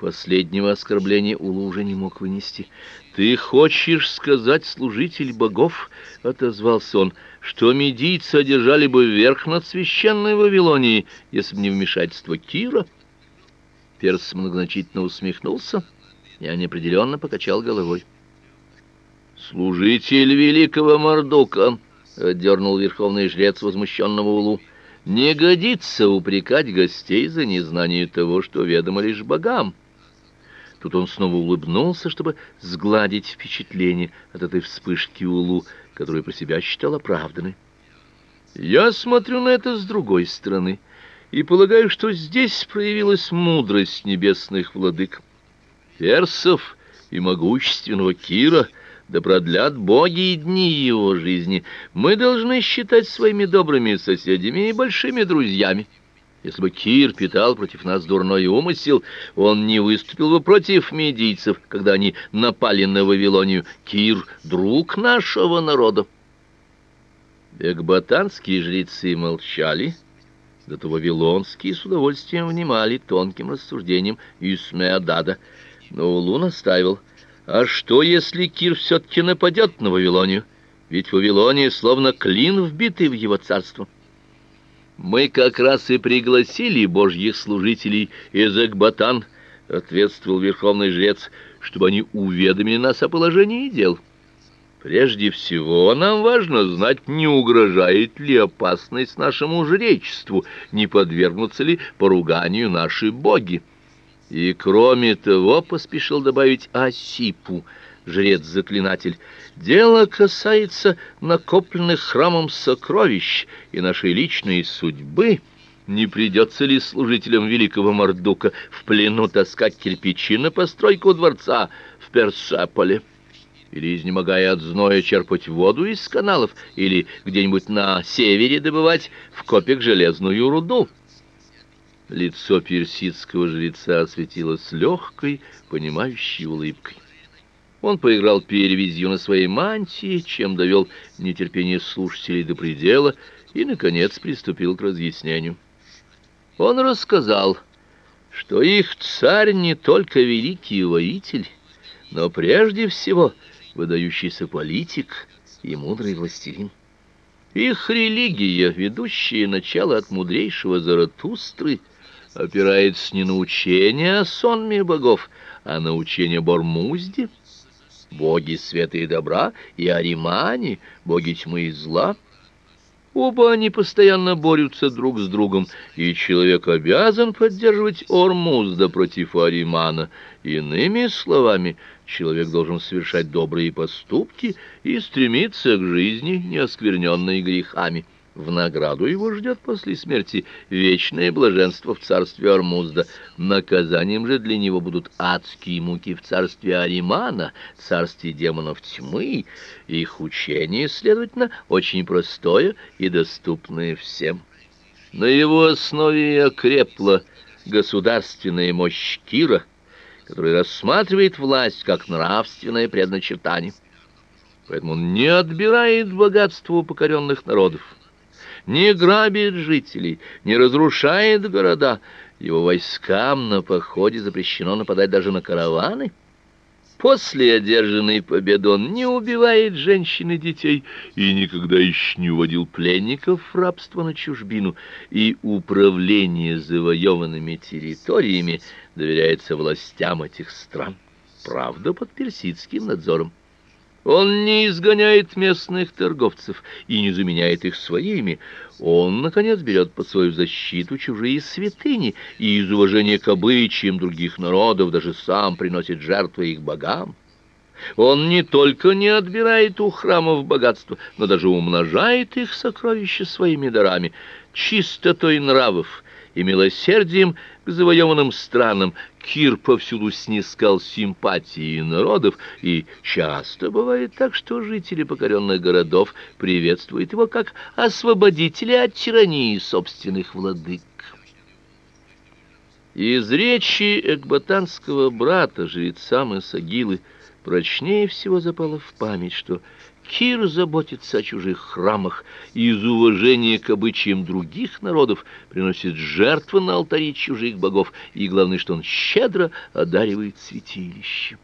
Последнего оскорбления Улу уже не мог вынести. «Ты хочешь сказать, служитель богов?» — отозвался он, — «что медийцы одержали бы верх над священной Вавилонией, если бы не вмешательство Кира?» Перс многозначительно усмехнулся и неопределенно покачал головой. «Служитель великого Мордука!» — отдернул верховный жрец возмущенного Улу. «Не годится упрекать гостей за незнание того, что ведомо лишь богам». Тут он снова улыбнулся, чтобы сгладить впечатление от этой вспышки Улу, которую про себя считал оправданной. «Я смотрю на это с другой стороны» и полагаю, что здесь проявилась мудрость небесных владык. Персов и могущественного Кира, да продлят боги и дни его жизни, мы должны считать своими добрыми соседями и большими друзьями. Если бы Кир питал против нас дурной умысел, он не выступил бы против медийцев, когда они напали на Вавилонию. Кир — друг нашего народа. Экбатанские жрецы молчали, — Зато вавилонские с удовольствием внимали тонким рассуждениям Исмеадада. Но Улу настаивал, а что, если Кир все-таки нападет на Вавилонию? Ведь Вавилония словно клин, вбитый в его царство. Мы как раз и пригласили божьих служителей из Экбатан, ответствовал верховный жрец, чтобы они уведомили нас о положении дел. Прежде всего, нам важно знать, не угрожает ли опасность нашему жречеству, не подвергнутся ли поруганию наши боги. И кроме того, поспешил добавить Асипу, жрец-заклинатель, дело касается накопленных храмом сокровищ и нашей личной судьбы. Не придется ли служителям великого Мордука в плену таскать кирпичи на постройку дворца в Персеполе? или, изнемогая от зноя, черпать воду из каналов, или где-нибудь на севере добывать в копик железную руду. Лицо персидского жреца осветилось легкой, понимающей улыбкой. Он поиграл перевязью на своей мантии, чем довел нетерпение слушателей до предела, и, наконец, приступил к разъяснению. Он рассказал, что их царь не только великий воитель, но прежде всего — выдающийся политик и мудрый властелин. Их религия, ведущая начало от мудрейшего Заратустры, опирается не на учение о сонме богов, а на учение Бормузде, боги света и добра, и Аримане, боги тьмы и зла — Оба они постоянно борются друг с другом, и человек обязан поддерживать Ормузда против Аримана. Иными словами, человек должен совершать добрые поступки и стремиться к жизни, не оскверненной грехами. В награду его ждет после смерти вечное блаженство в царстве Армузда. Наказанием же для него будут адские муки в царстве Аримана, царстве демонов тьмы. Их учение, следовательно, очень простое и доступное всем. На его основе и окрепла государственная мощь Кира, который рассматривает власть как нравственное предначертание. Поэтому он не отбирает богатство у покоренных народов не грабит жителей, не разрушает города. Его войскам на походе запрещено нападать даже на караваны. После одержанной победы он не убивает женщин и детей и никогда еще не уводил пленников в рабство на чужбину, и управление завоеванными территориями доверяется властям этих стран, правда, под персидским надзором. Он не изгоняет местных торговцев и не заменяет их своими. Он, наконец, берет под свою защиту чужие святыни и из уважения к обычаям других народов даже сам приносит жертвы их богам. Он не только не отбирает у храмов богатство, но даже умножает их сокровища своими дарами, чистотой нравов и милосердием к завоеванным странам Кир повсюду снискал симпатии народов, и часто бывает так, что жители покоренных городов приветствуют его как освободителя от тирании собственных владык. Из речи экбатанского брата, жреца Масагилы, прочнее всего запало в память, что Кир заботится о чужих храмах и из уважения к обычаям других народов приносит жертвы на алтари чужих богов, и главное, что он щедро одаривает святилище.